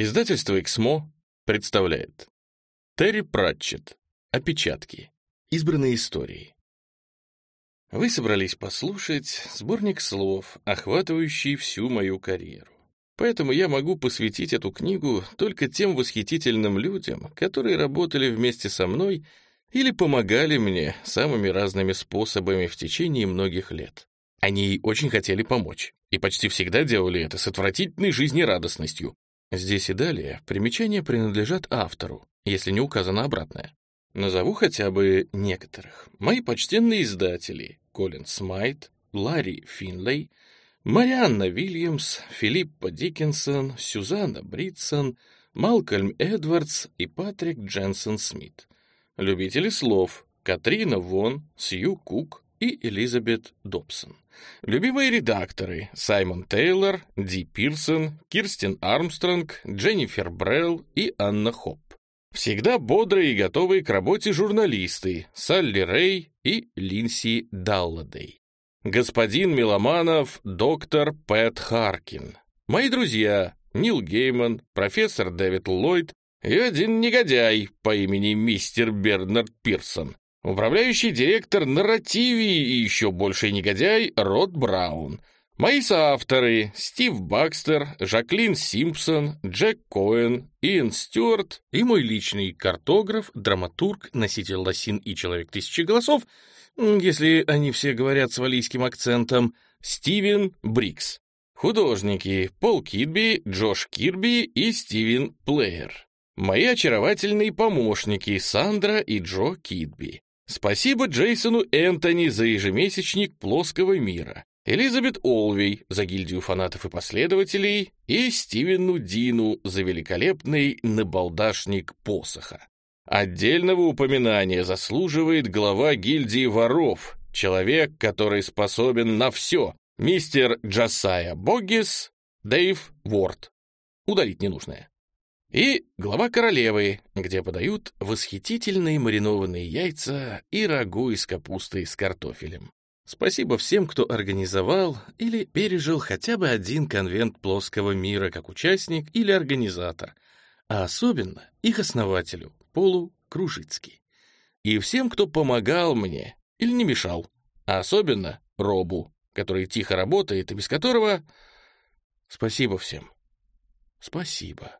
Издательство «Эксмо» представляет Терри Пратчетт. Опечатки. Избранные истории. Вы собрались послушать сборник слов, охватывающий всю мою карьеру. Поэтому я могу посвятить эту книгу только тем восхитительным людям, которые работали вместе со мной или помогали мне самыми разными способами в течение многих лет. Они очень хотели помочь, и почти всегда делали это с отвратительной жизнерадостностью, Здесь и далее примечания принадлежат автору, если не указано обратное. Назову хотя бы некоторых. Мои почтенные издатели Колин Смайт, Ларри Финлей, Марианна Вильямс, Филиппа Диккенсон, Сюзанна Бритсон, Малкольм Эдвардс и Патрик Дженсен Смит. Любители слов Катрина Вон, Сью Кук и Элизабет Добсон. Любимые редакторы Саймон Тейлор, Ди Пирсон, Кирстин Армстронг, Дженнифер Брелл и Анна Хоп. Всегда бодрые и готовые к работе журналисты Салли Рэй и Линси Далладей. Господин Миломанов, доктор Пэт Харкин. Мои друзья Нил Гейман, профессор Дэвид Ллойд и один негодяй по имени мистер Бернард Пирсон, Управляющий директор нарративи и еще больший негодяй Рот Браун. Мои соавторы Стив Бакстер, Жаклин Симпсон, Джек Коэн, Иэн Стюарт и мой личный картограф, драматург, носитель лосин и человек тысячи голосов, если они все говорят с валийским акцентом, Стивен Брикс. Художники Пол Кидби, Джош Кирби и Стивен Плеер. Мои очаровательные помощники Сандра и Джо Кидби. Спасибо Джейсону Энтони за ежемесячник «Плоского мира», Элизабет Олвей за гильдию фанатов и последователей и Стивену Дину за великолепный набалдашник посоха. Отдельного упоминания заслуживает глава гильдии воров, человек, который способен на все, мистер Джасая Боггис, Дэйв Ворд. Удалить ненужное и глава королевы, где подают восхитительные маринованные яйца и рагу из капусты с картофелем. Спасибо всем, кто организовал или пережил хотя бы один конвент плоского мира как участник или организатор, а особенно их основателю, Полу Кружицкий. И всем, кто помогал мне или не мешал, а особенно Робу, который тихо работает и без которого... Спасибо всем. Спасибо.